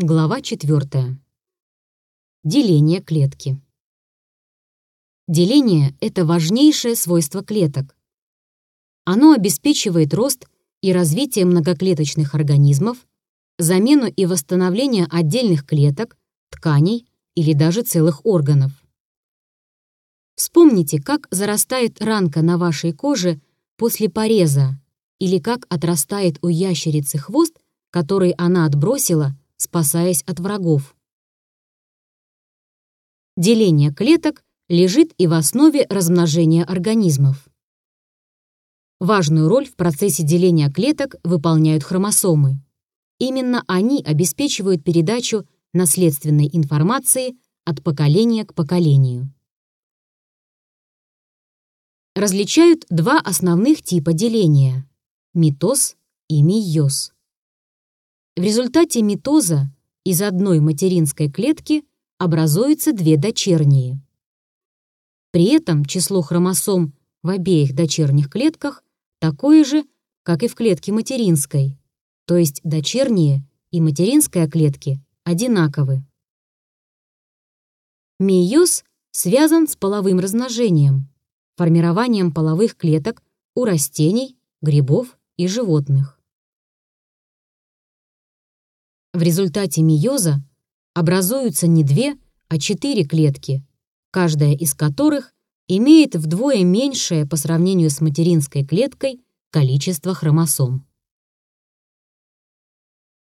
Глава 4. Деление клетки. Деление — это важнейшее свойство клеток. Оно обеспечивает рост и развитие многоклеточных организмов, замену и восстановление отдельных клеток, тканей или даже целых органов. Вспомните, как зарастает ранка на вашей коже после пореза или как отрастает у ящерицы хвост, который она отбросила — спасаясь от врагов. Деление клеток лежит и в основе размножения организмов. Важную роль в процессе деления клеток выполняют хромосомы. Именно они обеспечивают передачу наследственной информации от поколения к поколению. Различают два основных типа деления – митоз и мейоз. В результате митоза из одной материнской клетки образуются две дочерние. При этом число хромосом в обеих дочерних клетках такое же, как и в клетке материнской, то есть дочерние и материнская клетки одинаковы. Мейоз связан с половым размножением, формированием половых клеток у растений, грибов и животных. В результате мейоза образуются не две, а четыре клетки, каждая из которых имеет вдвое меньшее по сравнению с материнской клеткой количество хромосом.